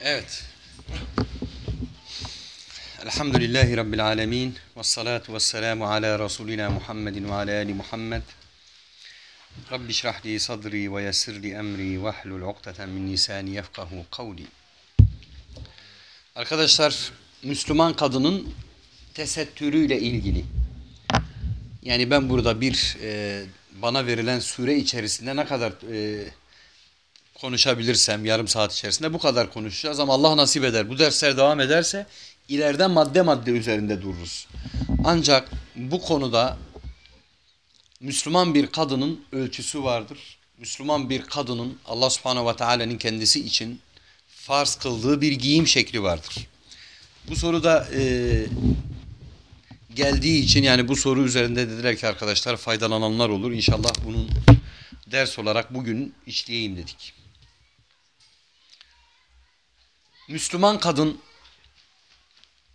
Evet. Elhamdülillahi Rabbil alemin. Ve salatu ala Resulina Muhammedin ve ala Ali Muhammed. Rabbi şrahli sadri ve yessirli emri ve hlul uqdeten min lisani yefkahu kavli. Arkadaşlar, Müslüman kadının tesettürüyle ilgili. Yani ben burada bir e, bana verilen süre içerisinde ne kadar e, konuşabilirsem yarım saat içerisinde bu kadar konuşacağız ama Allah nasip eder. Bu dersler devam ederse ileride madde madde üzerinde dururuz. Ancak bu konuda Müslüman bir kadının ölçüsü vardır. Müslüman bir kadının Allah subhanehu ve teala'nın kendisi için farz kıldığı bir giyim şekli vardır. Bu soruda e, geldiği için yani bu soru üzerinde dediler ki arkadaşlar faydalananlar olur. İnşallah bunun ders olarak bugün işleyeyim dedik. Müslüman kadın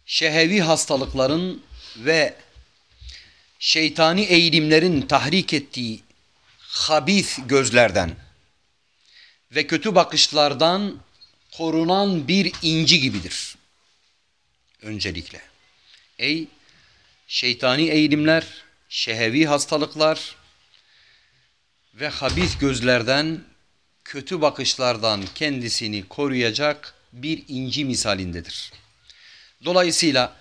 şehevi hastalıkların ve şeytani eğilimlerin tahrik ettiği habis gözlerden ve kötü bakışlardan korunan bir inci gibidir. Öncelikle. Ey şeytani eğilimler, şehevi hastalıklar ve habis gözlerden, kötü bakışlardan kendisini koruyacak bir inci misalindedir. Dolayısıyla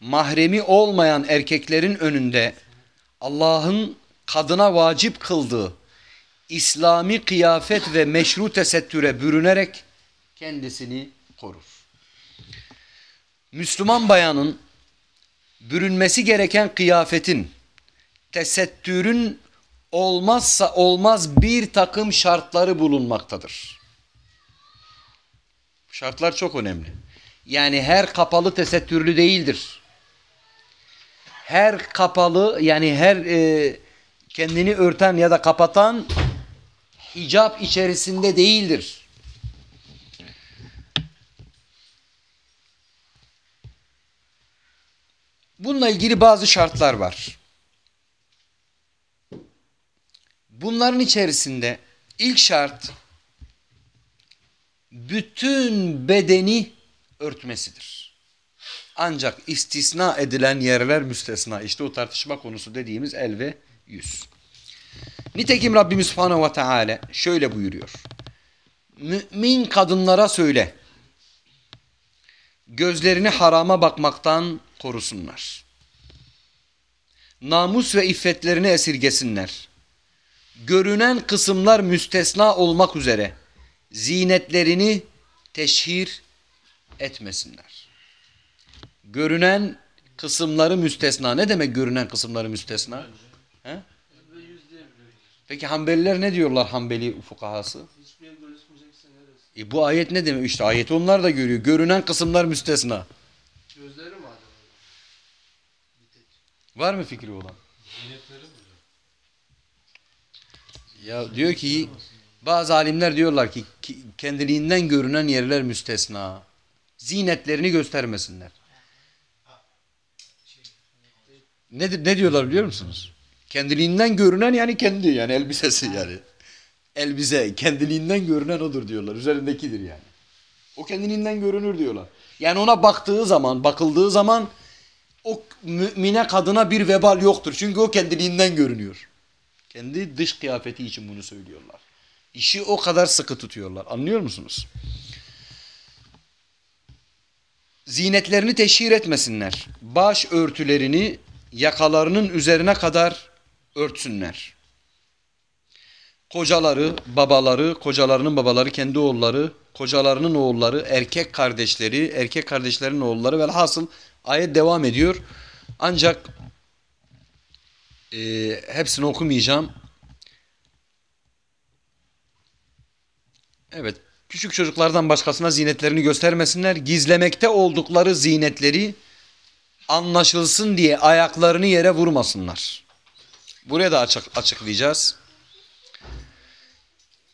mahremi olmayan erkeklerin önünde Allah'ın kadına vacip kıldığı İslami kıyafet ve meşru tesettüre bürünerek kendisini korur. Müslüman bayanın bürünmesi gereken kıyafetin, tesettürün olmazsa olmaz bir takım şartları bulunmaktadır. Şartlar çok önemli. Yani her kapalı tesettürlü değildir. Her kapalı yani her e, kendini örten ya da kapatan hicap içerisinde değildir. Bununla ilgili bazı şartlar var. Bunların içerisinde ilk şart bütün bedeni örtmesidir. Ancak istisna edilen yerler müstesna. İşte o tartışma konusu dediğimiz el ve yüz. Nitekim Rabbimiz Subhanahu ve Teala şöyle buyuruyor. Mümin kadınlara söyle. Gözlerini harama bakmaktan korusunlar. Namus ve iffetlerini esirgesinler. Görünen kısımlar müstesna olmak üzere zinetlerini teşhir etmesinler. Görünen kısımları müstesna. Ne demek görünen kısımları müstesna? He? Peki Hanbeliler ne diyorlar Hanbeli fukahası? E bu ayet ne demek? İşte ayeti onlar da görüyor. Görünen kısımlar müstesna. Gözleri mi? Var mı fikri olan? Ya diyor ki bazı alimler diyorlar ki kendiliğinden görünen yerler müstesna. Zinetlerini göstermesinler. Ne, ne diyorlar biliyor musunuz? Kendiliğinden görünen yani kendi yani elbisesi yani. Elbise kendiliğinden görünen odur diyorlar. Üzerindekidir yani. O kendiliğinden görünür diyorlar. Yani ona baktığı zaman, bakıldığı zaman o mümine kadına bir vebal yoktur. Çünkü o kendiliğinden görünüyor. Kendi dış kıyafeti için bunu söylüyorlar. İşi o kadar sıkı tutuyorlar. Anlıyor musunuz? Zinetlerini teşhir etmesinler. Baş örtülerini yakalarının üzerine kadar örtsünler. Kocaları, babaları, kocalarının babaları, kendi oğulları, kocalarının oğulları, erkek kardeşleri, erkek kardeşlerinin oğulları velhasıl ayet devam ediyor. Ancak e, hepsini okumayacağım. Evet, küçük çocuklardan başkasına zinetlerini göstermesinler. Gizlemekte oldukları zinetleri anlaşılsın diye ayaklarını yere vurmasınlar. Buraya da açık, açıklayacağız.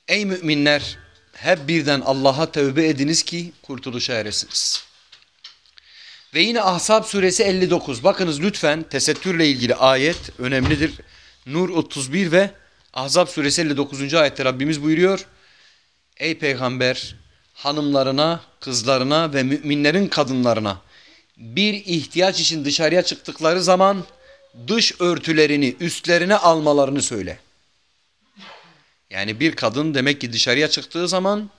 Ey müminler hep birden Allah'a tövbe ediniz ki kurtuluşa eresiniz. Ve yine Ahzab suresi 59. Bakınız lütfen tesettürle ilgili ayet önemlidir. Nur 31 ve Ahzab suresi 59. ayette Rabbimiz buyuruyor. Ey peygamber hanımlarına, kızlarına ve müminlerin kadınlarına bir ihtiyaç için dışarıya çıktıkları zaman dış örtülerini üstlerine almalarını söyle. Yani bir kadın demek ki dışarıya çıktığı zaman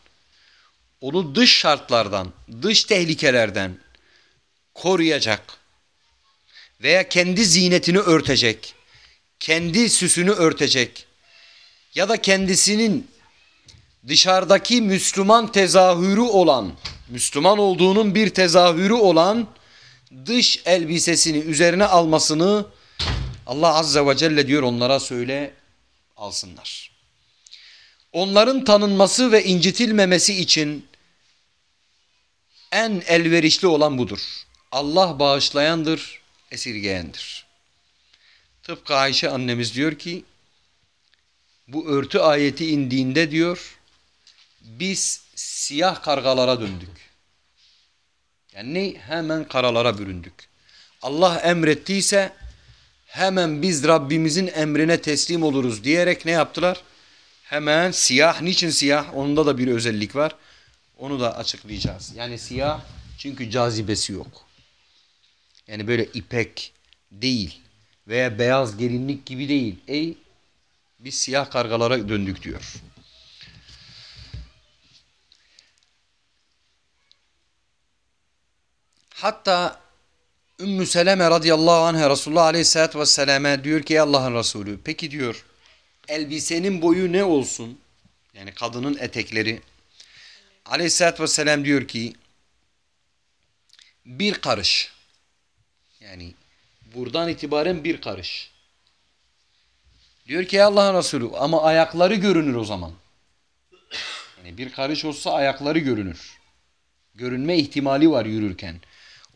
onu dış şartlardan, dış tehlikelerden koruyacak veya kendi zinetini örtecek, kendi süsünü örtecek ya da kendisinin dışarıdaki Müslüman tezahürü olan, Müslüman olduğunun bir tezahürü olan dış elbisesini üzerine almasını Allah Azze ve Celle diyor onlara söyle alsınlar. Onların tanınması ve incitilmemesi için en elverişli olan budur. Allah bağışlayandır, esirgeyendir. Tıpkı Ayşe annemiz diyor ki bu örtü ayeti indiğinde diyor biz siyah kargalara döndük. Yani? Hemen karalara büründük. Allah emrettiyse hemen biz Rabbimizin emrine teslim oluruz diyerek ne yaptılar? Hemen siyah. Niçin siyah? Onda da bir özellik var. Onu da açıklayacağız. Yani siyah çünkü cazibesi yok. Yani böyle ipek değil veya beyaz gelinlik gibi değil. Ey biz siyah kargalara döndük diyor. Hatta Ümmü Seleme radıyallahu anh'a Resulullah aleyhissalatü vesselam'a diyor ki Allah'ın Resulü peki diyor elbisenin boyu ne olsun? Yani kadının etekleri. Aleyhissalatü vesselam diyor ki bir karış. Yani buradan itibaren bir karış. Diyor ki Allah'ın Resulü ama ayakları görünür o zaman. Yani bir karış olsa ayakları görünür. Görünme ihtimali var yürürken.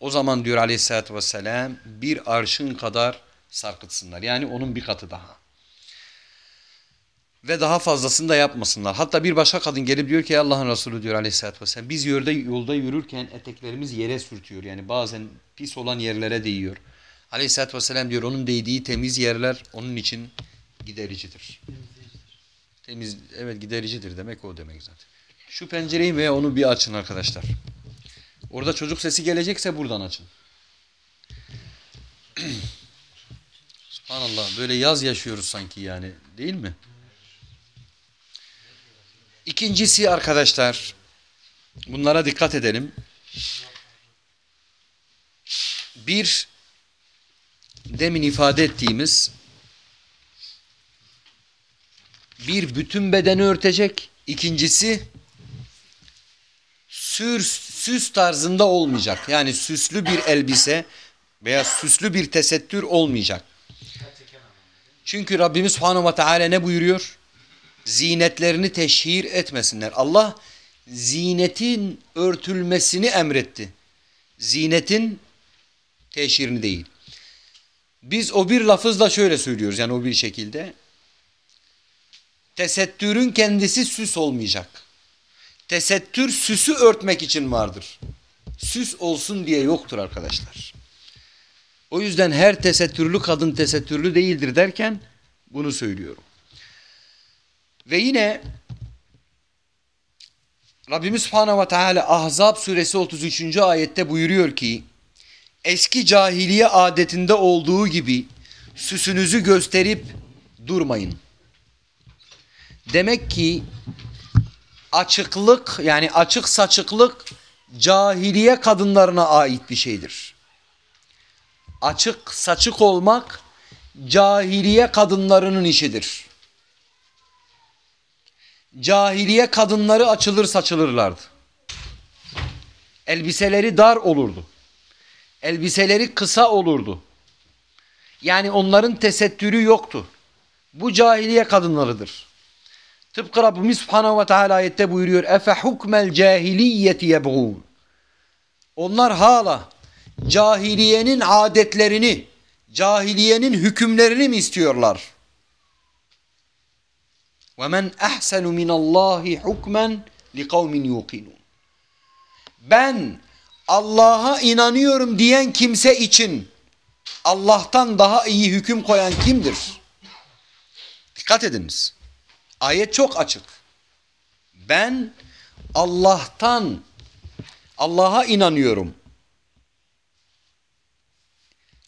O zaman diyor aleyhissalatü vesselam bir arşın kadar sarkıtsınlar. Yani onun bir katı daha. Ve daha fazlasını da yapmasınlar. Hatta bir başka kadın gelip diyor ki Allah'ın Resulü diyor aleyhissalatü vesselam. Biz yolda, yolda yürürken eteklerimiz yere sürtüyor. Yani bazen pis olan yerlere değiyor. Aleyhissalatü vesselam diyor onun değdiği temiz yerler onun için gidericidir. Temiz, evet gidericidir demek o demek zaten. Şu pencereyi veya onu bir açın arkadaşlar. Orada çocuk sesi gelecekse buradan açın. Subhanallah böyle yaz yaşıyoruz sanki yani değil mi? İkincisi arkadaşlar bunlara dikkat edelim. Bir demin ifade ettiğimiz bir bütün bedeni örtecek. İkincisi sür, süs tarzında olmayacak. Yani süslü bir elbise veya süslü bir tesettür olmayacak. Çünkü Rabbimiz Subhanahu ve Teala ne buyuruyor? Zinetlerini teşhir etmesinler. Allah zinetin örtülmesini emretti. Zinetin teşhirini değil. Biz o bir lafızla şöyle söylüyoruz yani o bir şekilde. Tesettürün kendisi süs olmayacak. Tesettür süsü örtmek için vardır. Süs olsun diye yoktur arkadaşlar. O yüzden her tesettürlü kadın tesettürlü değildir derken bunu söylüyorum. Ve yine Rabbimiz Subhanahu ve Teala Ahzab suresi 33. ayette buyuruyor ki eski cahiliye adetinde olduğu gibi süsünüzü gösterip durmayın. Demek ki açıklık yani açık saçıklık cahiliye kadınlarına ait bir şeydir. Açık saçık olmak cahiliye kadınlarının işidir. Cahiliye kadınları açılır saçılırlardı. Elbiseleri dar olurdu. Elbiseleri kısa olurdu. Yani onların tesettürü yoktu. Bu cahiliye kadınlarıdır. Tıpkı Rabbimiz Subhanahu ve Teala ayette buyuruyor. Efe hukmel cahiliyeti yebğun. Onlar hala cahiliyenin adetlerini, cahiliyenin hükümlerini mi istiyorlar? وَمَنْ أَحْسَنُ مِنَ اللّٰهِ حُكْمًا لِقَوْمٍ يُوقِنُونَ Ben Allah'a inanıyorum diyen kimse için Allah'tan daha iyi hüküm koyan kimdir? Dikkat ediniz. Ayet çok açık. Ben Allah'tan Allah'a inanıyorum.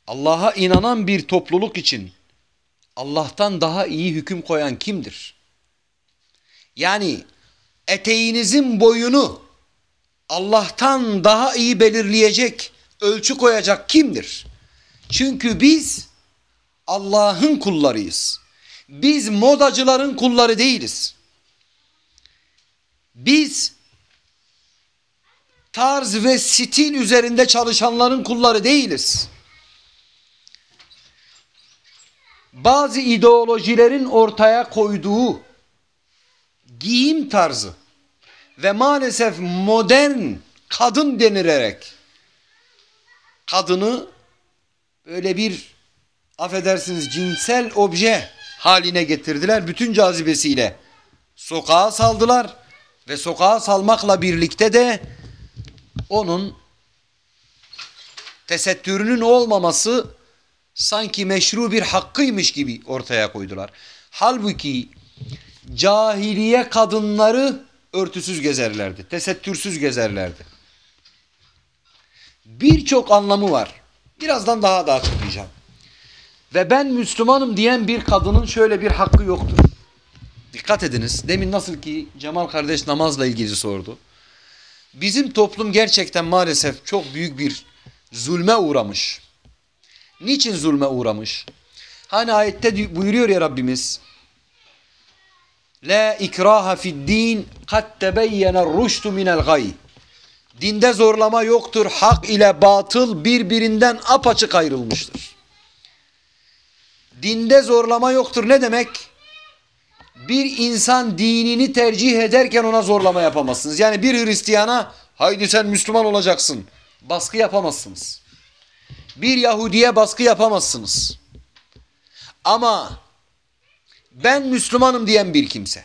Allah'a inanan bir topluluk için Allah'tan daha iyi hüküm koyan kimdir? Yani eteğinizin boyunu Allah'tan daha iyi belirleyecek, ölçü koyacak kimdir? Çünkü biz Allah'ın kullarıyız. Biz modacıların kulları değiliz. Biz tarz ve stil üzerinde çalışanların kulları değiliz. Bazı ideolojilerin ortaya koyduğu giyim tarzı ve maalesef modern kadın denilerek kadını böyle bir affedersiniz cinsel obje haline getirdiler. Bütün cazibesiyle sokağa saldılar ve sokağa salmakla birlikte de onun tesettürünün olmaması sanki meşru bir hakkıymış gibi ortaya koydular. Halbuki cahiliye kadınları örtüsüz gezerlerdi, tesettürsüz gezerlerdi. Birçok anlamı var. Birazdan daha da açıklayacağım. Ve ben Müslümanım diyen bir kadının şöyle bir hakkı yoktur. Dikkat ediniz. Demin nasıl ki Cemal kardeş namazla ilgili sordu. Bizim toplum gerçekten maalesef çok büyük bir zulme uğramış. Niçin zulme uğramış? Hani ayette buyuruyor ya Rabbimiz. La ikraha fid din kad tebeyyene rüştü minel gay. Dinde zorlama yoktur. Hak ile batıl birbirinden apaçık ayrılmıştır. Dinde zorlama yoktur. Ne demek? Bir insan dinini tercih ederken ona zorlama yapamazsınız. Yani bir Hristiyana haydi sen Müslüman olacaksın. Baskı yapamazsınız. Bir Yahudiye baskı yapamazsınız. Ama ben Müslümanım diyen bir kimse,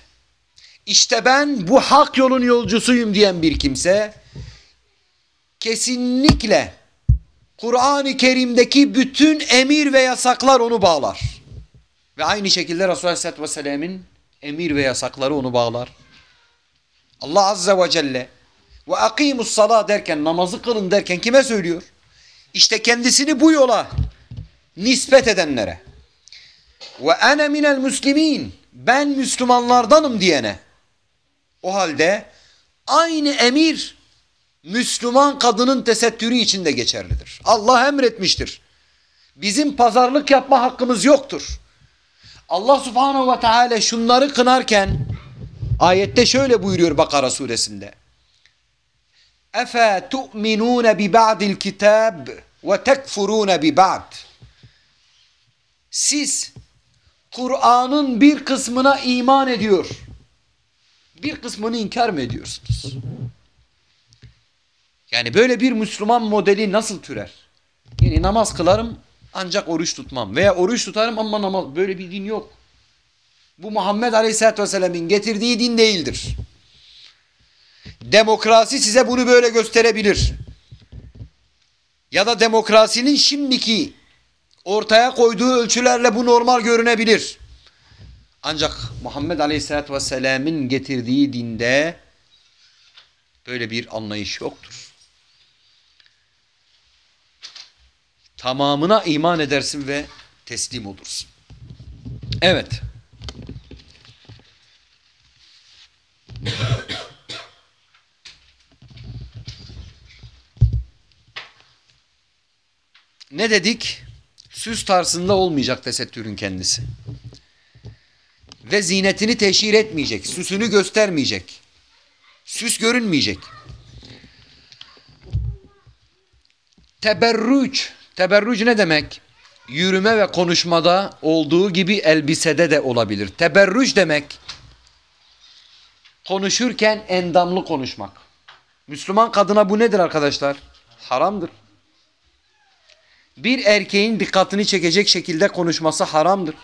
işte ben bu hak yolun yolcusuyum diyen bir kimse, kesinlikle Kur'an-ı Kerim'deki bütün emir ve yasaklar onu bağlar. Ve aynı şekilde Resulullah Aleyhisselatü Vesselam'ın emir ve yasakları onu bağlar. Allah Azze ve Celle ve akimus salah derken namazı kılın derken kime söylüyor? İşte kendisini bu yola nispet edenlere ve ene minel muslimin ben Müslümanlardanım diyene o halde aynı emir Müslüman kadının tesettürü için de geçerlidir. Allah emretmiştir. Bizim pazarlık yapma hakkımız yoktur. Allah subhanahu ve teala şunları kınarken ayette şöyle buyuruyor Bakara suresinde. Efe tu'minun bi ba'dil kitab ve tekfurun bi ba'd. Siz Kur'an'ın bir kısmına iman ediyor. Bir kısmını inkar mı ediyorsunuz? Yani böyle bir Müslüman modeli nasıl türer? Yani namaz kılarım ancak oruç tutmam. Veya oruç tutarım ama namaz. Böyle bir din yok. Bu Muhammed Aleyhisselatü Vesselam'ın getirdiği din değildir. Demokrasi size bunu böyle gösterebilir. Ya da demokrasinin şimdiki ortaya koyduğu ölçülerle bu normal görünebilir. Ancak Muhammed Aleyhisselatü Vesselam'ın getirdiği dinde böyle bir anlayış yoktur. Tamamına iman edersin ve teslim olursun. Evet. Ne dedik? Süs tarzında olmayacak tesettürün kendisi. Ve zinetini teşhir etmeyecek. Süsünü göstermeyecek. Süs görünmeyecek. Teberrüc. Teberrüc ne demek? Yürüme ve konuşmada olduğu gibi elbisede de olabilir. Teberrüc demek konuşurken endamlı konuşmak. Müslüman kadına bu nedir arkadaşlar? Haramdır. Bir erkeğin dikkatini çekecek şekilde konuşması haramdır.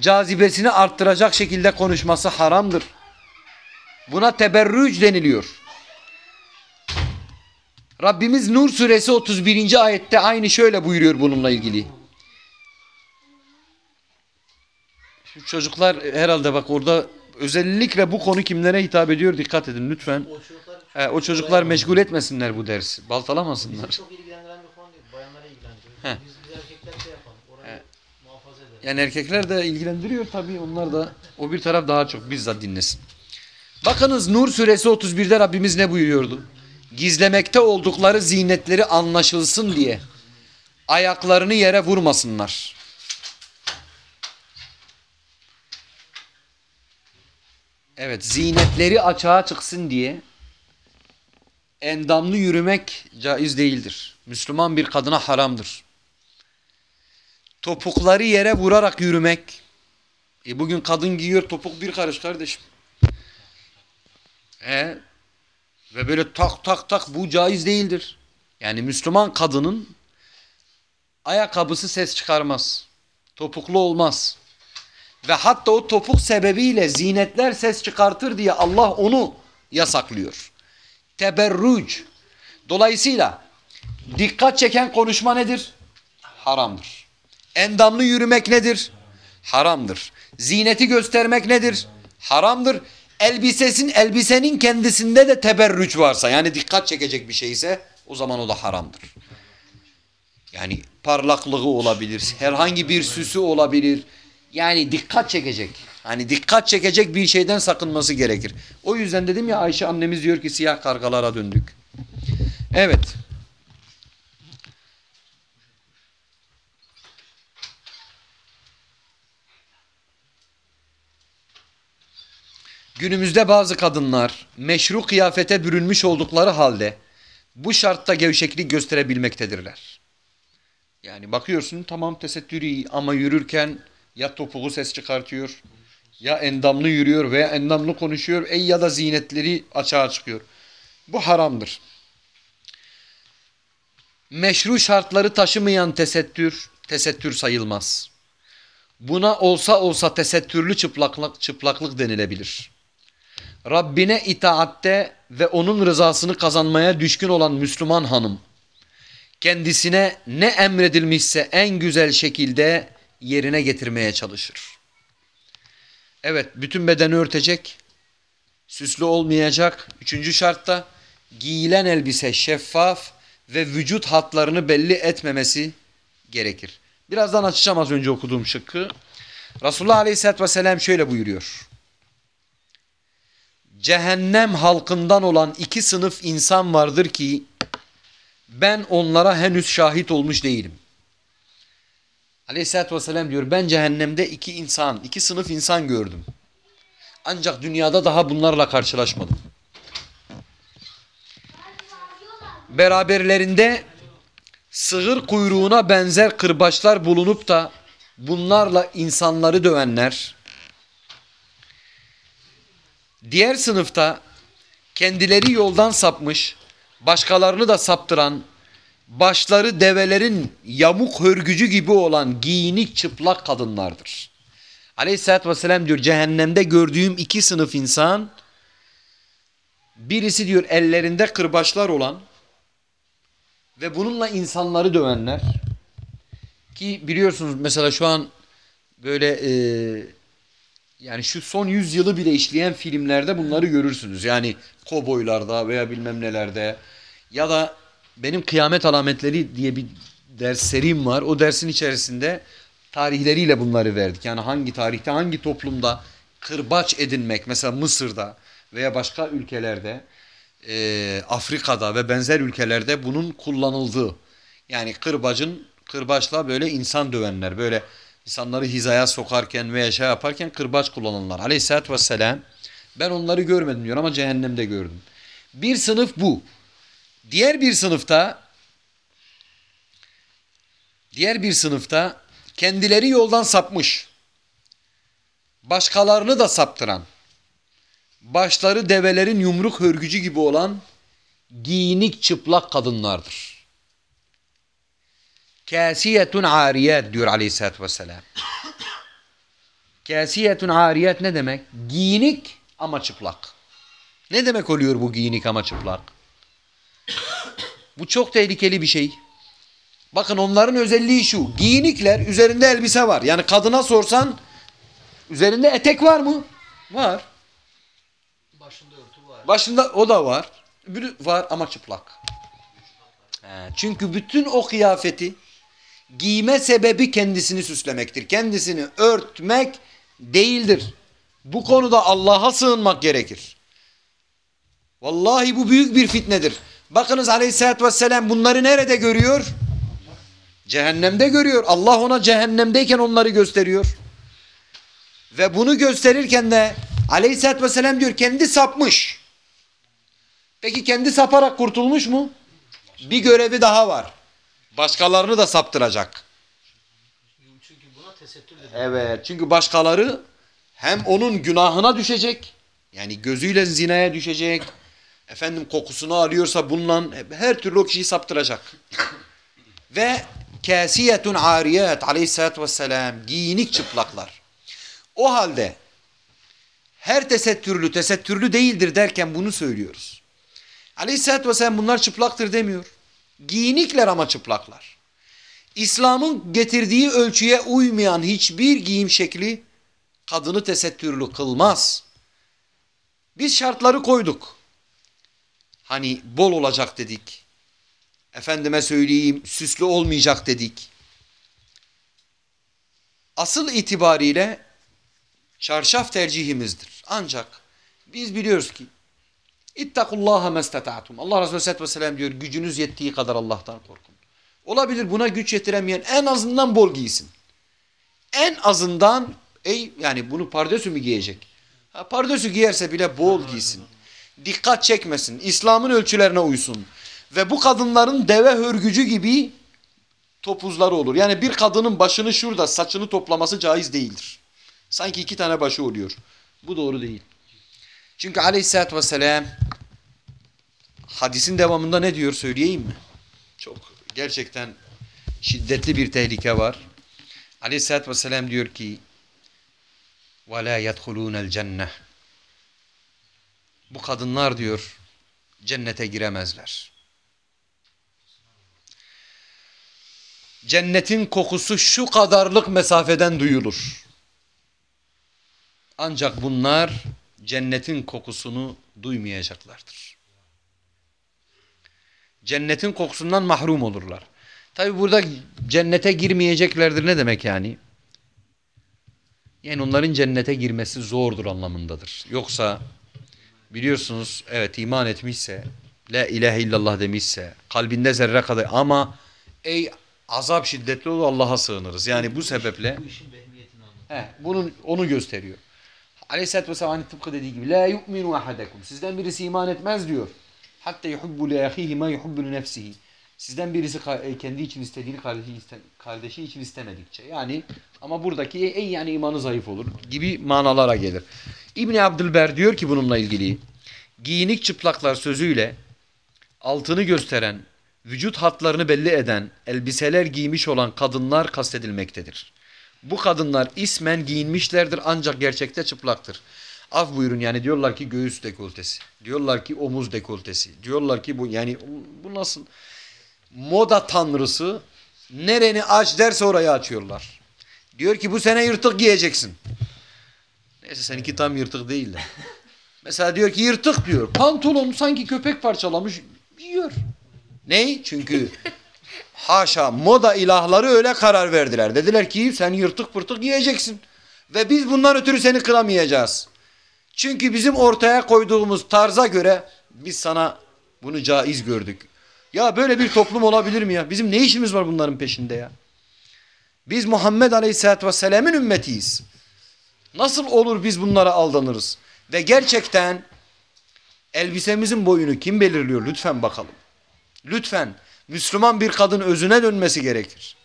Cazibesini arttıracak şekilde konuşması haramdır. Buna teberrüc deniliyor. Rabbimiz Nur suresi 31. ayette aynı şöyle buyuruyor bununla ilgili. Şu çocuklar herhalde bak orada özellikle bu konu kimlere hitap ediyor dikkat edin lütfen. O çocuklar He, o çocuklar meşgul etmesinler bu dersi. Baltalamasınlar. çok ilgilendiren bir konu değil. Bayanlara ilgilendiriyor. Biz, biz erkekler şey yapalım. Orayı muhafaza edelim. Yani erkekler de ilgilendiriyor tabii onlar da o bir taraf daha çok bizzat dinlesin. Bakınız Nur suresi 31'de Rabbimiz ne buyuruyordu? Gizlemekte oldukları zinetleri anlaşılsın diye ayaklarını yere vurmasınlar. Evet zinetleri açığa çıksın diye endamlı yürümek caiz değildir. Müslüman bir kadına haramdır. Topukları yere vurarak yürümek. E bugün kadın giyiyor topuk bir karış kardeşim. E ve böyle tak tak tak bu caiz değildir. Yani Müslüman kadının ayakkabısı ses çıkarmaz. Topuklu olmaz. Ve hatta o topuk sebebiyle zinetler ses çıkartır diye Allah onu yasaklıyor. Teberruc. Dolayısıyla dikkat çeken konuşma nedir? Haramdır. Endamlı yürümek nedir? Haramdır. Zineti göstermek nedir? Haramdır. Elbisesin elbisenin kendisinde de teberrüç varsa yani dikkat çekecek bir şeyse o zaman o da haramdır. Yani parlaklığı olabilir, herhangi bir süsü olabilir. Yani dikkat çekecek. Hani dikkat çekecek bir şeyden sakınması gerekir. O yüzden dedim ya Ayşe annemiz diyor ki siyah kargalara döndük. Evet. Günümüzde bazı kadınlar meşru kıyafete bürünmüş oldukları halde bu şartta gevşeklik gösterebilmektedirler. Yani bakıyorsun tamam tesettürü ama yürürken ya topuğu ses çıkartıyor ya endamlı yürüyor veya endamlı konuşuyor ey ya da zinetleri açığa çıkıyor. Bu haramdır. Meşru şartları taşımayan tesettür tesettür sayılmaz. Buna olsa olsa tesettürlü çıplaklık, çıplaklık denilebilir. Rabbine itaatte ve onun rızasını kazanmaya düşkün olan Müslüman hanım kendisine ne emredilmişse en güzel şekilde yerine getirmeye çalışır. Evet bütün bedeni örtecek, süslü olmayacak. Üçüncü şartta giyilen elbise şeffaf ve vücut hatlarını belli etmemesi gerekir. Birazdan açacağım az önce okuduğum şıkkı. Resulullah Aleyhisselatü Vesselam şöyle buyuruyor. Cehennem halkından olan iki sınıf insan vardır ki ben onlara henüz şahit olmuş değilim. Aleyhisselatü Vesselam diyor ben cehennemde iki insan, iki sınıf insan gördüm. Ancak dünyada daha bunlarla karşılaşmadım. Beraberlerinde sığır kuyruğuna benzer kırbaçlar bulunup da bunlarla insanları dövenler. Diğer sınıfta kendileri yoldan sapmış, başkalarını da saptıran, başları develerin yamuk hörgücü gibi olan giyinik çıplak kadınlardır. Aleyhisselatü Vesselam diyor cehennemde gördüğüm iki sınıf insan, birisi diyor ellerinde kırbaçlar olan ve bununla insanları dövenler. Ki biliyorsunuz mesela şu an böyle e, yani şu son 100 yılı bile işleyen filmlerde bunları görürsünüz. Yani koboylarda veya bilmem nelerde ya da benim kıyamet alametleri diye bir ders serim var. O dersin içerisinde tarihleriyle bunları verdik. Yani hangi tarihte hangi toplumda kırbaç edinmek mesela Mısır'da veya başka ülkelerde e, Afrika'da ve benzer ülkelerde bunun kullanıldığı yani kırbacın kırbaçla böyle insan dövenler böyle insanları hizaya sokarken veya şey yaparken kırbaç kullananlar. Aleyhisselatü Vesselam ben onları görmedim diyor ama cehennemde gördüm. Bir sınıf bu. Diğer bir sınıfta diğer bir sınıfta kendileri yoldan sapmış. Başkalarını da saptıran. Başları develerin yumruk hörgücü gibi olan giyinik çıplak kadınlardır. Kasiyetun ariyet diyor aleyhissalatü vesselam. Kasiyetun ariyet ne demek? Giyinik ama çıplak. Ne demek oluyor bu giyinik ama çıplak? Bu çok tehlikeli bir şey. Bakın onların özelliği şu. Giyinikler üzerinde elbise var. Yani kadına sorsan üzerinde etek var mı? Var. Başında o da var. Var ama çıplak. He, çünkü bütün o kıyafeti giyme sebebi kendisini süslemektir. Kendisini örtmek değildir. Bu konuda Allah'a sığınmak gerekir. Vallahi bu büyük bir fitnedir. Bakınız aleyhissalatü vesselam bunları nerede görüyor? Cehennemde görüyor. Allah ona cehennemdeyken onları gösteriyor. Ve bunu gösterirken de aleyhissalatü vesselam diyor kendi sapmış. Peki kendi saparak kurtulmuş mu? Bir görevi daha var. Başkalarını da saptıracak. Çünkü buna tesettür dedi. Evet çünkü başkaları hem onun günahına düşecek. Yani gözüyle zinaya düşecek. Efendim kokusunu alıyorsa bununla her türlü o kişiyi saptıracak. Ve kasiyetun ariyat aleyhissalatü vesselam giyinik çıplaklar. O halde her tesettürlü tesettürlü değildir derken bunu söylüyoruz. Aleyhissalatü vesselam bunlar çıplaktır demiyor. Giyinikler ama çıplaklar. İslam'ın getirdiği ölçüye uymayan hiçbir giyim şekli kadını tesettürlü kılmaz. Biz şartları koyduk. Hani bol olacak dedik. Efendime söyleyeyim süslü olmayacak dedik. Asıl itibariyle çarşaf tercihimizdir. Ancak biz biliyoruz ki İttakullaha mestata'tum. Allah Resulü Aleyhisselatü Vesselam diyor gücünüz yettiği kadar Allah'tan korkun. Olabilir buna güç yetiremeyen en azından bol giysin. En azından ey yani bunu pardösü mü giyecek? Ha, pardösü giyerse bile bol giysin. Dikkat çekmesin. İslam'ın ölçülerine uysun. Ve bu kadınların deve hörgücü gibi topuzları olur. Yani bir kadının başını şurada saçını toplaması caiz değildir. Sanki iki tane başı oluyor. Bu doğru değil. Çünkü aleyhissalatü vesselam hadisin devamında ne diyor söyleyeyim mi? Çok gerçekten şiddetli bir tehlike var. Aleyhissalatü vesselam diyor ki وَلَا يَدْخُلُونَ الْجَنَّةِ Bu kadınlar diyor cennete giremezler. Cennetin kokusu şu kadarlık mesafeden duyulur. Ancak bunlar cennetin kokusunu duymayacaklardır. Cennetin kokusundan mahrum olurlar. Tabi burada cennete girmeyeceklerdir ne demek yani? Yani onların cennete girmesi zordur anlamındadır. Yoksa biliyorsunuz evet iman etmişse, la ilahe illallah demişse, kalbinde zerre kadar ama ey azap şiddetli olur Allah'a sığınırız. Yani bu sebeple Bu işin ehemmiyetini anladım. He, bunun onu gösteriyor. Aleyhisselatü Vesselam hani tıpkı dediği gibi la yu'minu ahadekum. Sizden birisi iman etmez diyor. Hatta yuhibbu li ahihi ma yuhibbu li nefsihi. Sizden birisi e, kendi için istediğini kardeşi, için istemedikçe. Yani ama buradaki ey yani imanı zayıf olur gibi manalara gelir. İbni Abdülber diyor ki bununla ilgili giyinik çıplaklar sözüyle altını gösteren, vücut hatlarını belli eden elbiseler giymiş olan kadınlar kastedilmektedir. Bu kadınlar ismen giyinmişlerdir ancak gerçekte çıplaktır. Af buyurun yani diyorlar ki göğüs dekoltesi. Diyorlar ki omuz dekoltesi. Diyorlar ki bu yani bu nasıl moda tanrısı nereni aç derse orayı açıyorlar. Diyor ki bu sene yırtık giyeceksin. Neyse seninki tam yırtık değil de. Mesela diyor ki yırtık diyor. Pantolon sanki köpek parçalamış yiyor. Ney? Çünkü haşa moda ilahları öyle karar verdiler. Dediler ki sen yırtık pırtık giyeceksin. Ve biz bundan ötürü seni kıramayacağız. Çünkü bizim ortaya koyduğumuz tarza göre biz sana bunu caiz gördük. Ya böyle bir toplum olabilir mi ya? Bizim ne işimiz var bunların peşinde ya? Biz Muhammed Aleyhisselatü Vesselam'ın ümmetiyiz. Nasıl olur biz bunlara aldanırız? Ve gerçekten elbisemizin boyunu kim belirliyor? Lütfen bakalım. Lütfen Müslüman bir kadın özüne dönmesi gerekir.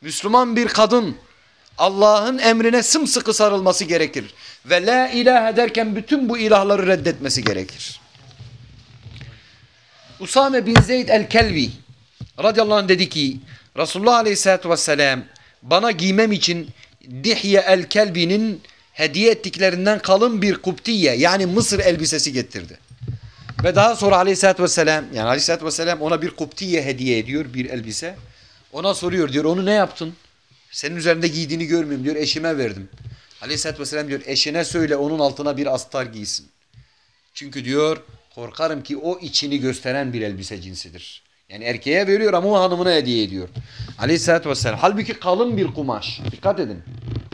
Müslüman bir kadın Allah'ın emrine sımsıkı sarılması gerekir. Ve la ilahe derken bütün bu ilahları reddetmesi gerekir. Usame bin Zeyd el-Kelvi radıyallahu anh dedi ki Resulullah aleyhissalatü vesselam bana giymem için Dihye el-Kelbi'nin hediye ettiklerinden kalın bir kuptiye yani Mısır elbisesi getirdi. Ve daha sonra aleyhissalatü vesselam yani aleyhissalatü vesselam ona bir kuptiye hediye ediyor bir elbise. Ona soruyor diyor onu ne yaptın? Senin üzerinde giydiğini görmüyorum diyor eşime verdim. Aleyhissalatü vesselam diyor eşine söyle onun altına bir astar giysin. Çünkü diyor korkarım ki o içini gösteren bir elbise cinsidir. Yani erkeğe veriyor ama o hanımına hediye ediyor. Aleyhisselatü vesselam. Halbuki kalın bir kumaş. Dikkat edin.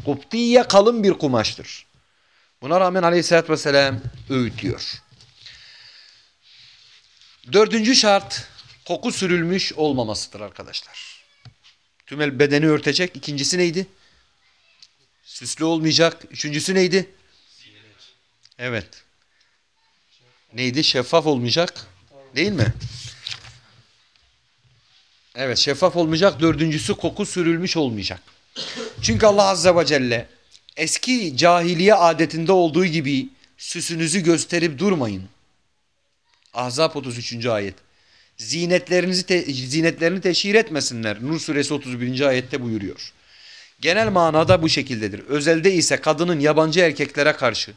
Kuptiye kalın bir kumaştır. Buna rağmen aleyhissalatü vesselam öğütüyor. Dördüncü şart koku sürülmüş olmamasıdır arkadaşlar. Tümel bedeni örtecek. İkincisi neydi? Süslü olmayacak. Üçüncüsü neydi? Evet. Neydi? Şeffaf olmayacak. Değil mi? Evet şeffaf olmayacak. Dördüncüsü koku sürülmüş olmayacak. Çünkü Allah Azze ve Celle eski cahiliye adetinde olduğu gibi süsünüzü gösterip durmayın. Ahzab 33. ayet. Zinetlerinizi te- zinetlerini teşhir etmesinler. Nur suresi 31. ayette buyuruyor. Genel manada bu şekildedir. Özelde ise kadının yabancı erkeklere karşı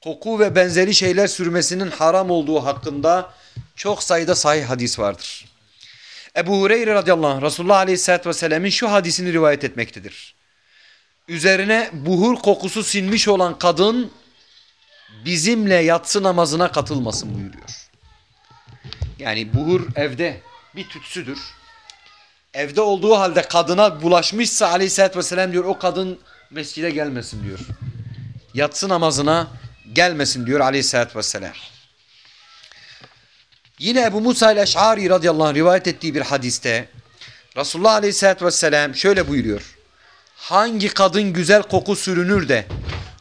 koku ve benzeri şeyler sürmesinin haram olduğu hakkında çok sayıda sahih hadis vardır. Ebu Hureyre radıyallahu anh Resulullah aleyhissalatü vesselam'ın şu hadisini rivayet etmektedir. Üzerine buhur kokusu sinmiş olan kadın bizimle yatsı namazına katılmasın buyuruyor. Yani buhur evde bir tütsüdür. Evde olduğu halde kadına bulaşmışsa aleyhissalatü vesselam diyor o kadın mescide gelmesin diyor. Yatsı namazına gelmesin diyor aleyhissalatü vesselam. Yine Ebu Musa el-Eş'ari radıyallahu anh rivayet ettiği bir hadiste Resulullah aleyhissalatü vesselam şöyle buyuruyor. Hangi kadın güzel koku sürünür de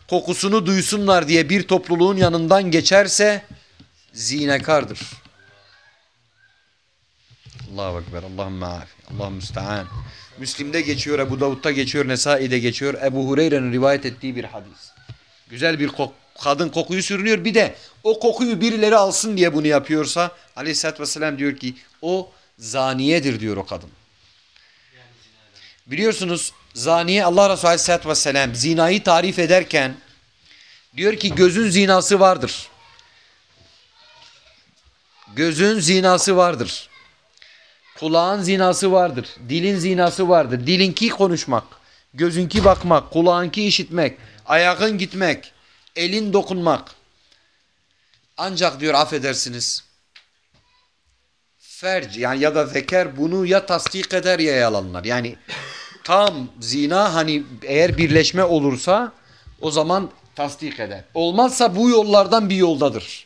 kokusunu duysunlar diye bir topluluğun yanından geçerse zinekardır. Allahu Ekber, Allahümme afi, Allahümme müstean. Müslim'de geçiyor, Ebu Davud'da geçiyor, Nesai'de geçiyor. Ebu Hureyre'nin rivayet ettiği bir hadis. Güzel bir kok kadın kokuyu sürünüyor. Bir de o kokuyu birileri alsın diye bunu yapıyorsa aleyhissalatü vesselam diyor ki o zaniyedir diyor o kadın. Biliyorsunuz zaniye Allah Resulü aleyhissalatü vesselam zinayı tarif ederken diyor ki gözün zinası vardır. Gözün zinası vardır. Kulağın zinası vardır. Dilin zinası vardır. Dilinki konuşmak. Gözünki bakmak. Kulağınki işitmek. Ayağın gitmek. Elin dokunmak. Ancak diyor affedersiniz. Ferc yani ya da zeker bunu ya tasdik eder ya yalanlar. Yani tam zina hani eğer birleşme olursa o zaman tasdik eder. Olmazsa bu yollardan bir yoldadır.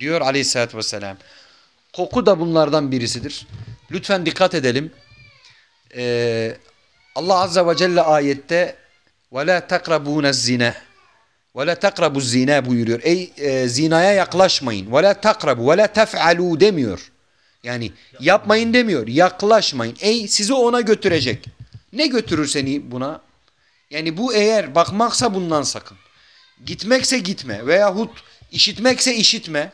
Diyor aleyhissalatü vesselam. Koku da bunlardan birisidir. Lütfen dikkat edelim. Ee, Allah Azze ve Celle ayette وَلَا تَقْرَبُونَ الزِّنَةِ وَلَا تَقْرَبُوا الزِّنَا buyuruyor. Ey e, zinaya yaklaşmayın. وَلَا تَقْرَبُوا وَلَا تَفْعَلُوا demiyor. Yani yapmayın demiyor. Yaklaşmayın. Ey sizi ona götürecek. Ne götürür seni buna? Yani bu eğer bakmaksa bundan sakın. Gitmekse gitme veyahut işitmekse işitme.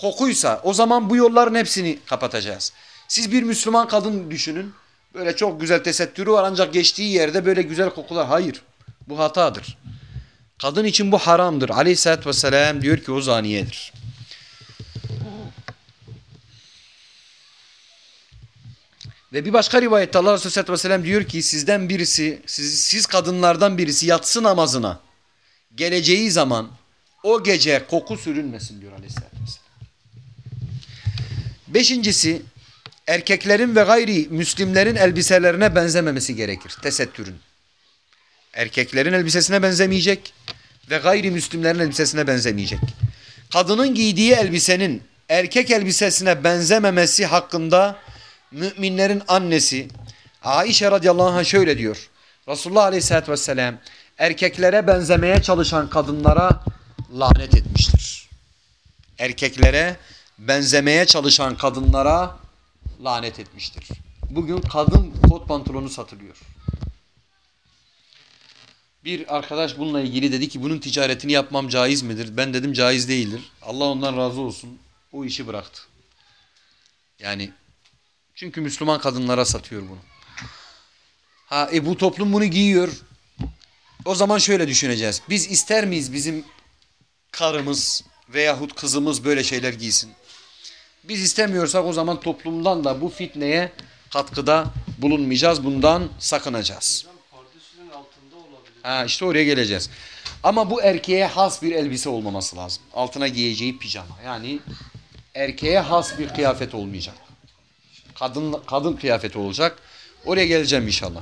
Kokuysa o zaman bu yolların hepsini kapatacağız. Siz bir Müslüman kadın düşünün. Böyle çok güzel tesettürü var ancak geçtiği yerde böyle güzel kokular. Hayır. Bu hatadır. Kadın için bu haramdır. Aleyhisselatü vesselam diyor ki o zaniyedir. Ve bir başka rivayette Allah Resulü Aleyhisselatü Vesselam diyor ki sizden birisi, siz, siz kadınlardan birisi yatsı namazına geleceği zaman o gece koku sürünmesin diyor Aleyhisselatü Vesselam. Beşincisi erkeklerin ve gayri müslimlerin elbiselerine benzememesi gerekir. Tesettürün. Erkeklerin elbisesine benzemeyecek ve gayrimüslimlerin elbisesine benzemeyecek. Kadının giydiği elbisenin erkek elbisesine benzememesi hakkında müminlerin annesi Aişe radıyallahu anh şöyle diyor. Resulullah aleyhissalatü vesselam erkeklere benzemeye çalışan kadınlara lanet etmiştir. Erkeklere benzemeye çalışan kadınlara lanet etmiştir. Bugün kadın kot pantolonu satılıyor. Bir arkadaş bununla ilgili dedi ki bunun ticaretini yapmam caiz midir? Ben dedim caiz değildir. Allah ondan razı olsun. O işi bıraktı. Yani çünkü Müslüman kadınlara satıyor bunu. Ha e bu toplum bunu giyiyor. O zaman şöyle düşüneceğiz. Biz ister miyiz bizim karımız veyahut kızımız böyle şeyler giysin? Biz istemiyorsak o zaman toplumdan da bu fitneye katkıda bulunmayacağız. Bundan sakınacağız. Ha işte oraya geleceğiz. Ama bu erkeğe has bir elbise olmaması lazım. Altına giyeceği pijama. Yani erkeğe has bir kıyafet olmayacak. Kadın kadın kıyafeti olacak. Oraya geleceğim inşallah.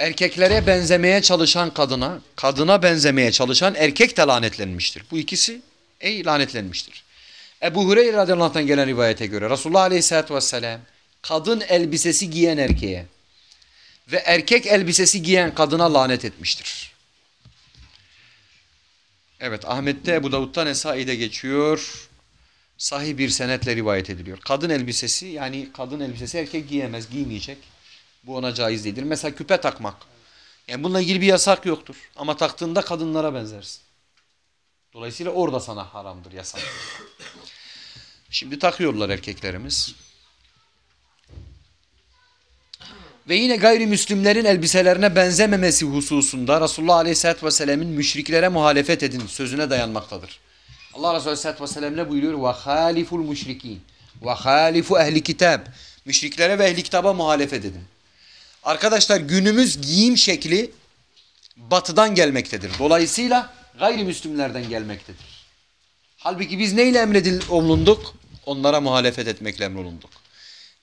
Erkeklere benzemeye çalışan kadına, kadına benzemeye çalışan erkek de lanetlenmiştir. Bu ikisi ey lanetlenmiştir. Ebu Hureyre radıyallahu anh'tan gelen rivayete göre Resulullah aleyhissalatü vesselam kadın elbisesi giyen erkeğe ve erkek elbisesi giyen kadına lanet etmiştir. Evet Ahmet'te Ebu Davud'da Nesai'de geçiyor. Sahih bir senetle rivayet ediliyor. Kadın elbisesi yani kadın elbisesi erkek giyemez, giymeyecek. Bu ona caiz değildir. Mesela küpe takmak. Yani bununla ilgili bir yasak yoktur. Ama taktığında kadınlara benzersin. Dolayısıyla orada sana haramdır, yasak. Şimdi takıyorlar erkeklerimiz. Ve yine gayrimüslimlerin elbiselerine benzememesi hususunda Resulullah Aleyhisselatü Vesselam'ın müşriklere muhalefet edin sözüne dayanmaktadır. Allah Resulü Aleyhisselatü Vesselam ne buyuruyor? وَخَالِفُ الْمُشْرِك۪ينَ وَخَالِفُ ehli kitab. Müşriklere ve ehli kitaba muhalefet edin. Arkadaşlar günümüz giyim şekli batıdan gelmektedir. Dolayısıyla gayrimüslimlerden gelmektedir. Halbuki biz neyle emredil olunduk? Onlara muhalefet etmekle emrolunduk.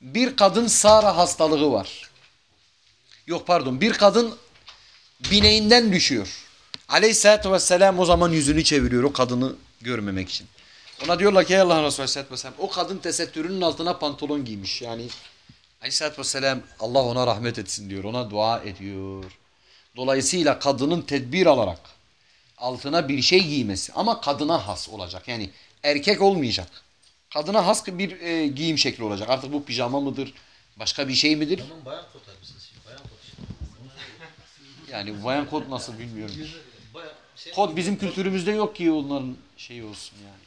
Bir kadın Sara hastalığı var. Yok pardon bir kadın bineğinden düşüyor. Aleyhisselatü vesselam o zaman yüzünü çeviriyor o kadını görmemek için. Ona diyorlar ki ey Allah'ın Resulü Aleyhisselatü vesselam o kadın tesettürünün altına pantolon giymiş. Yani Aleyhisselatü vesselam Allah ona rahmet etsin diyor. Ona dua ediyor. Dolayısıyla kadının tedbir alarak altına bir şey giymesi ama kadına has olacak. Yani erkek olmayacak. Kadına has bir e, giyim şekli olacak. Artık bu pijama mıdır? Başka bir şey midir? Onun bayan kot elbisesi. Bayan kot. Yani bayan kod nasıl bilmiyorum. Şey, Kod bizim kültürümüzde yok ki onların şeyi olsun yani.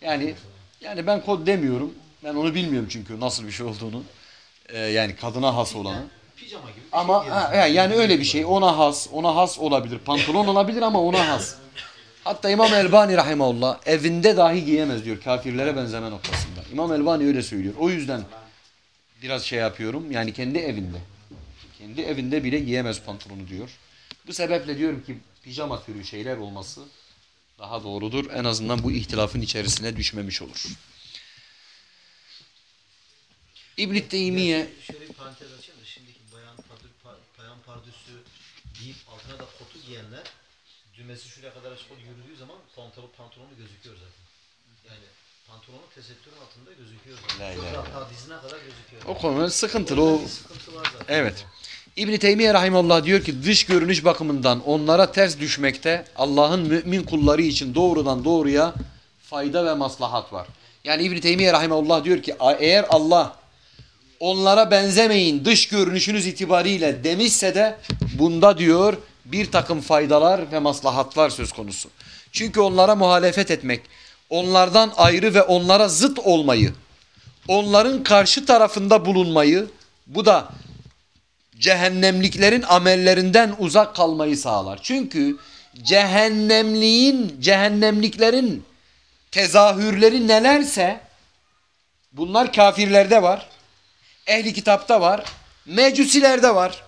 Yani yani ben kod demiyorum. Ben onu bilmiyorum çünkü nasıl bir şey olduğunu. Ee, yani kadına has olanı. Pijama gibi. bir Ama şey ha, yani, yani öyle bir şey. Ona has, ona has olabilir. Pantolon olabilir ama ona has. Hatta İmam Elbani rahimahullah evinde dahi giyemez diyor kafirlere benzeme noktasında. İmam Elbani öyle söylüyor. O yüzden biraz şey yapıyorum. Yani kendi evinde. Kendi evinde bile giyemez pantolonu diyor. Bu sebeple diyorum ki pijama türü şeyler olması daha doğrudur. En azından bu ihtilafın içerisine düşmemiş olur. İbn-i Teymiye Şöyle bir parantez açayım da şimdiki bayan, padur, pa- bayan pardüsü giyip altına da kotu giyenler düğmesi şuraya kadar açık olup yürüdüğü zaman pantolon, pantolonu gözüküyor zaten. Yani pantolonu tesettürün altında gözüküyor zaten. Çok ilahe rahat, ta dizine kadar gözüküyor. o konu sıkıntılı. O Bir sıkıntı var zaten. Evet. İbn Teymiye rahimehullah diyor ki dış görünüş bakımından onlara ters düşmekte Allah'ın mümin kulları için doğrudan doğruya fayda ve maslahat var. Yani İbn Teymiye rahimehullah diyor ki "A- eğer Allah onlara benzemeyin dış görünüşünüz itibariyle demişse de bunda diyor bir takım faydalar ve maslahatlar söz konusu. Çünkü onlara muhalefet etmek, onlardan ayrı ve onlara zıt olmayı, onların karşı tarafında bulunmayı, bu da cehennemliklerin amellerinden uzak kalmayı sağlar. Çünkü cehennemliğin, cehennemliklerin tezahürleri nelerse bunlar kafirlerde var. Ehli kitapta var. Mecusilerde var.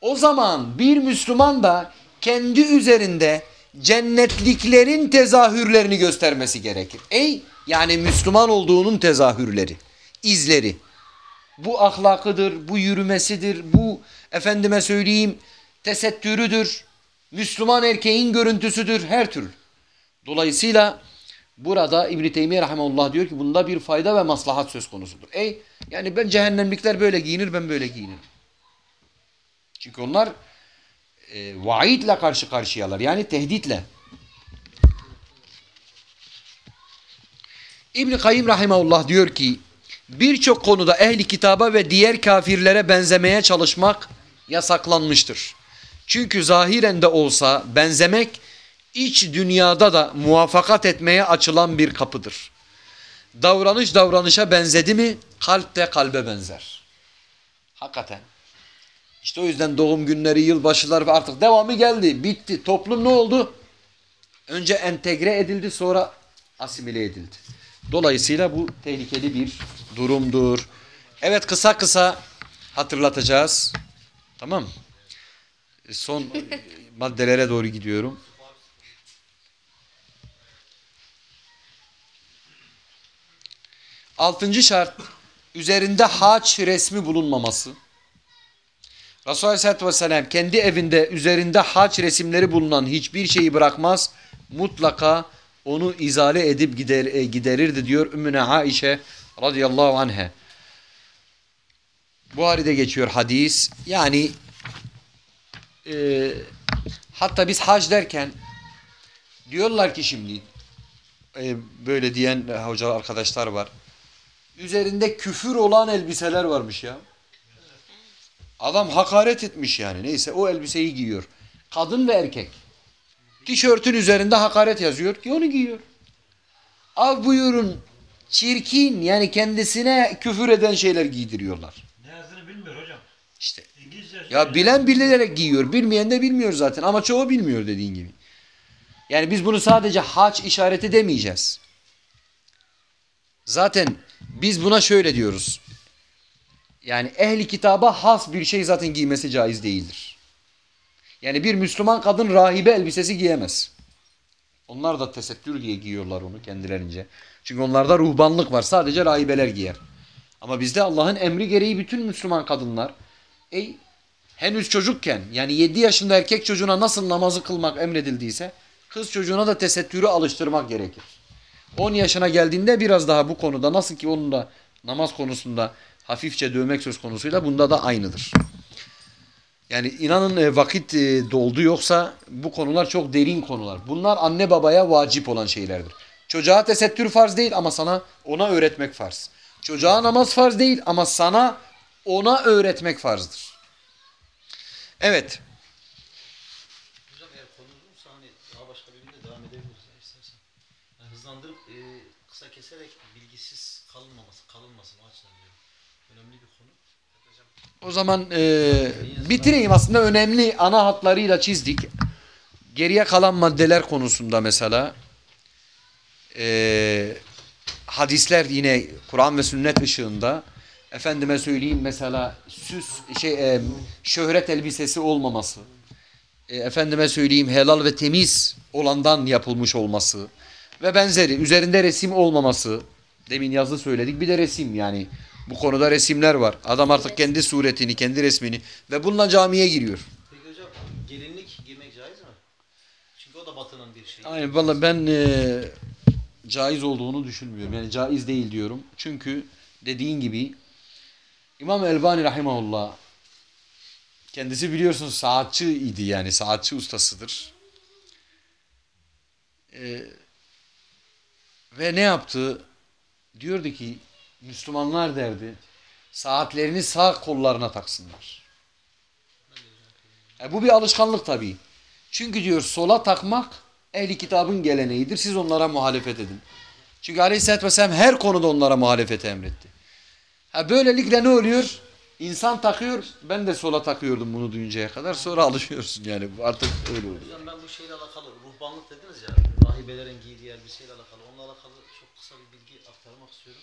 O zaman bir Müslüman da kendi üzerinde cennetliklerin tezahürlerini göstermesi gerekir. Ey yani Müslüman olduğunun tezahürleri, izleri. Bu ahlakıdır, bu yürümesidir, bu efendime söyleyeyim tesettürüdür. Müslüman erkeğin görüntüsüdür her türlü. Dolayısıyla burada İbn-i Teymiye Rahimahullah diyor ki bunda bir fayda ve maslahat söz konusudur. Ey yani ben cehennemlikler böyle giyinir ben böyle giyinirim. Çünkü onlar e, vaidle karşı karşıyalar yani tehditle. İbn Kayyim rahimehullah diyor ki birçok konuda ehli kitaba ve diğer kafirlere benzemeye çalışmak yasaklanmıştır. Çünkü zahiren de olsa benzemek iç dünyada da muvaffakat etmeye açılan bir kapıdır. Davranış davranışa benzedi mi kalp de kalbe benzer. Hakikaten. İşte o yüzden doğum günleri, yılbaşılar ve artık devamı geldi. Bitti. Toplum ne oldu? Önce entegre edildi sonra asimile edildi. Dolayısıyla bu tehlikeli bir durumdur. Evet kısa kısa hatırlatacağız. Tamam. Son maddelere doğru gidiyorum. Altıncı şart üzerinde haç resmi bulunmaması. Resulullah Aleyhisselatü Vesselam kendi evinde üzerinde haç resimleri bulunan hiçbir şeyi bırakmaz. Mutlaka onu izale edip gider, e, giderirdi diyor Ümmüne Aişe radıyallahu anha. Buhari'de geçiyor hadis. Yani e, hatta biz hac derken diyorlar ki şimdi e, böyle diyen hoca arkadaşlar var. Üzerinde küfür olan elbiseler varmış ya. Adam hakaret etmiş yani. Neyse o elbiseyi giyiyor. Kadın ve erkek. Tişörtün üzerinde hakaret yazıyor ki onu giyiyor. Av buyurun çirkin yani kendisine küfür eden şeyler giydiriyorlar. Ne yazdığını bilmiyor hocam. İşte ya bilen bilerek giyiyor. Bilmeyen de bilmiyor zaten. Ama çoğu bilmiyor dediğin gibi. Yani biz bunu sadece haç işareti demeyeceğiz. Zaten biz buna şöyle diyoruz. Yani ehli kitaba has bir şey zaten giymesi caiz değildir. Yani bir Müslüman kadın rahibe elbisesi giyemez. Onlar da tesettür diye giyiyorlar onu kendilerince. Çünkü onlarda ruhbanlık var. Sadece rahibeler giyer. Ama bizde Allah'ın emri gereği bütün Müslüman kadınlar ey henüz çocukken yani 7 yaşında erkek çocuğuna nasıl namazı kılmak emredildiyse kız çocuğuna da tesettürü alıştırmak gerekir. 10 yaşına geldiğinde biraz daha bu konuda nasıl ki onun da namaz konusunda hafifçe dövmek söz konusuyla bunda da aynıdır. Yani inanın e, vakit e, doldu yoksa bu konular çok derin konular. Bunlar anne babaya vacip olan şeylerdir. Çocuğa tesettür farz değil ama sana ona öğretmek farz. Çocuğa namaz farz değil ama sana ona öğretmek farzdır. Evet. Hocam eğer konu uzunsa hani daha başka bir günde devam edebiliriz ya istersen. Yani hızlandırıp e, kısa keserek kalınmaması, kalınmasın o açıdan diyorum. Önemli bir konu. O zaman e, bitireyim aslında önemli ana hatlarıyla çizdik. Geriye kalan maddeler konusunda mesela e, hadisler yine Kur'an ve sünnet ışığında efendime söyleyeyim mesela süs şey e, şöhret elbisesi olmaması e, efendime söyleyeyim helal ve temiz olandan yapılmış olması ve benzeri üzerinde resim olmaması demin yazı söyledik bir de resim yani bu konuda resimler var adam artık kendi suretini kendi resmini ve bununla camiye giriyor Peki hocam gelinlik giymek caiz mi? Çünkü o da batının bir şeyi. Aynen valla ben e, caiz olduğunu düşünmüyorum. Yani caiz değil diyorum. Çünkü dediğin gibi İmam Elbani Rahimahullah kendisi biliyorsunuz saatçı idi yani saatçi ustasıdır. E, ve ne yaptı? Diyordu ki Müslümanlar derdi saatlerini sağ kollarına taksınlar. E, bu bir alışkanlık tabii. Çünkü diyor sola takmak ehli kitabın geleneğidir. Siz onlara muhalefet edin. Çünkü aleyhissalatü vesselam her konuda onlara muhalefeti emretti. Ha böylelikle ne oluyor? İnsan takıyor. Ben de sola takıyordum bunu duyuncaya kadar. Sonra alışıyorsun yani. Artık öyle oluyor. Hocam ben bu şeyle alakalı ruhbanlık dediniz ya rahibelerin giydiği elbiseyle alakalı onunla alakalı çok kısa bir bilgi aktarmak istiyorum.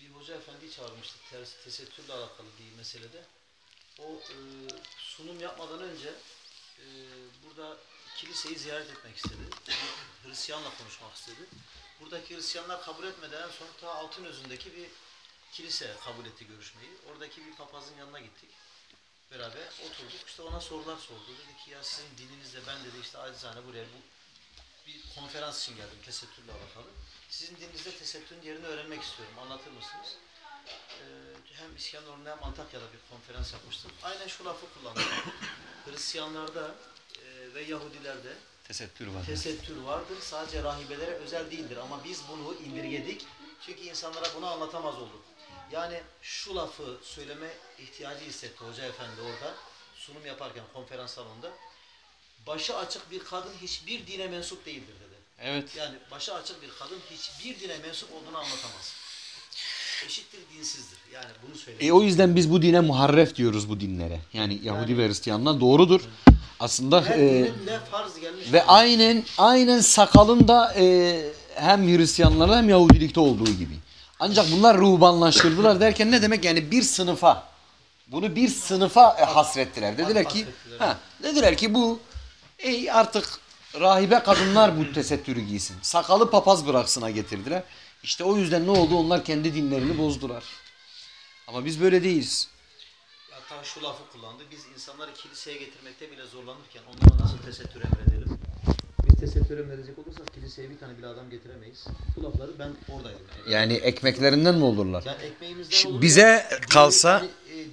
Bir hoca efendiyi çağırmıştık ters tesettürle alakalı bir meselede. O e, sunum yapmadan önce e, burada kiliseyi ziyaret etmek istedi. Hristiyanla konuşmak istedi. Buradaki Hristiyanlar kabul etmeden en son ta Altınözü'ndeki bir kilise kabul etti görüşmeyi. Oradaki bir papazın yanına gittik beraber oturduk. İşte ona sorular sordu. Dedi ki ya sizin dininizde ben dedi işte acizane buraya bu bir konferans için geldim tesettürle alakalı. Sizin dininizde tesettürün yerini öğrenmek istiyorum. Anlatır mısınız? Ee, hem İskenderun'da hem Antakya'da bir konferans yapmıştım. Aynen şu lafı kullandım. Hristiyanlarda e, ve Yahudilerde Tesettür var. tesettür vardır. Sadece rahibelere özel değildir. Ama biz bunu indirgedik. Çünkü insanlara bunu anlatamaz olduk. Yani şu lafı söyleme ihtiyacı hissetti Hoca Efendi orada. Sunum yaparken konferans salonunda. Başı açık bir kadın hiçbir dine mensup değildir dedi. Evet. Yani başı açık bir kadın hiçbir dine mensup olduğunu anlatamaz. Eşittir dinsizdir. Yani bunu söyledi. E o yüzden biz bu dine muharref diyoruz bu dinlere. Yani Yahudi ve Hristiyanlar doğrudur. Aslında Her e, farz gelmiş. Ve aynen aynen sakalın da e, hem Hristiyanlarda hem Yahudilikte olduğu gibi. Ancak bunlar ruhbanlaştırdılar derken ne demek? Yani bir sınıfa Bunu bir sınıfa e, hasrettiler. Dediler ki ha, dediler ki bu ey artık rahibe kadınlar bu tesettürü giysin. Sakalı papaz bıraksına getirdiler. İşte o yüzden ne oldu? Onlar kendi dinlerini bozdular. Ama biz böyle değiliz. Hatta şu lafı kullandı. Biz insanları kiliseye getirmekte bile zorlanırken onlara nasıl tesettür emredelim? Biz tesettür emredecek olursak kiliseye bir tane bile adam getiremeyiz. Bu lafları ben oradaydım. Yani, Yani ekmeklerinden mi olurlar? yani ekmeğimizden Ş- olur. bize Yani kalsa- yani, e, e,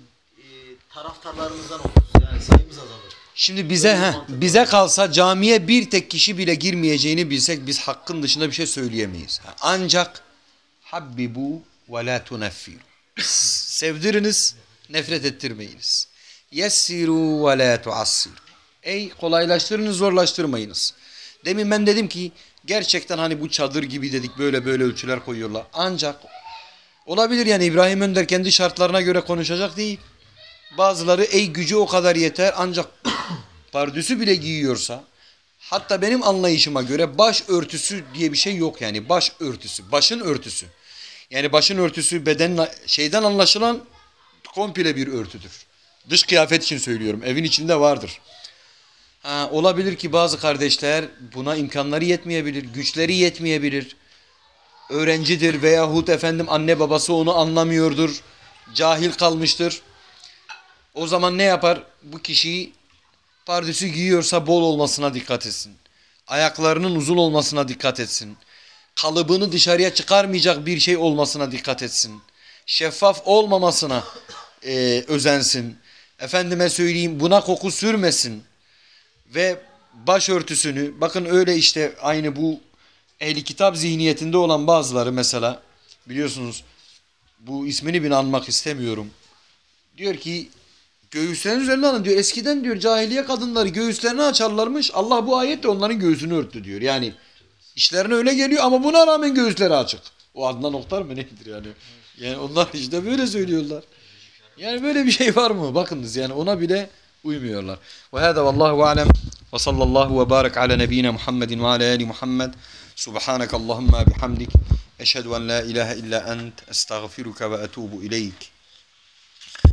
taraftarlarımızdan oluruz. Yani sayımız azalır. Şimdi bize he, bize kalsa camiye bir tek kişi bile girmeyeceğini bilsek biz hakkın dışında bir şey söyleyemeyiz. Ancak habbibu ve la tuneffiru. Sevdiriniz, nefret ettirmeyiniz. Yessiru ve la tuassiru. Ey kolaylaştırınız, zorlaştırmayınız. Demin ben dedim ki gerçekten hani bu çadır gibi dedik böyle böyle ölçüler koyuyorlar. Ancak olabilir yani İbrahim Önder kendi şartlarına göre konuşacak değil. Bazıları ey gücü o kadar yeter ancak pardüsü bile giyiyorsa hatta benim anlayışıma göre baş örtüsü diye bir şey yok yani baş örtüsü başın örtüsü. Yani başın örtüsü bedenin şeyden anlaşılan komple bir örtüdür. Dış kıyafet için söylüyorum evin içinde vardır. Ha, olabilir ki bazı kardeşler buna imkanları yetmeyebilir, güçleri yetmeyebilir. Öğrencidir veyahut efendim anne babası onu anlamıyordur, cahil kalmıştır. O zaman ne yapar? Bu kişiyi pardüsü giyiyorsa bol olmasına dikkat etsin. Ayaklarının uzun olmasına dikkat etsin. Kalıbını dışarıya çıkarmayacak bir şey olmasına dikkat etsin. Şeffaf olmamasına e, özensin. Efendime söyleyeyim buna koku sürmesin. Ve başörtüsünü bakın öyle işte aynı bu ehli kitap zihniyetinde olan bazıları mesela biliyorsunuz bu ismini bile anmak istemiyorum. Diyor ki göğüslerin üzerine alın diyor. Eskiden diyor cahiliye kadınları göğüslerini açarlarmış. Allah bu ayette onların göğsünü örttü diyor. Yani işlerine öyle geliyor ama buna rağmen göğüsleri açık. O Adnan Oktar mı nedir yani? Yani onlar işte böyle söylüyorlar. Yani böyle bir şey var mı? Bakınız yani ona bile uymuyorlar. Ve hâdâ vallahu alem ve sallallahu ve barik ala nebiyyina Muhammedin ve ala ali Muhammed. Subhaneke Allahumma bihamdik. Eşhedü en la ilahe illa ent. Estağfiruka ve etubu ileyk.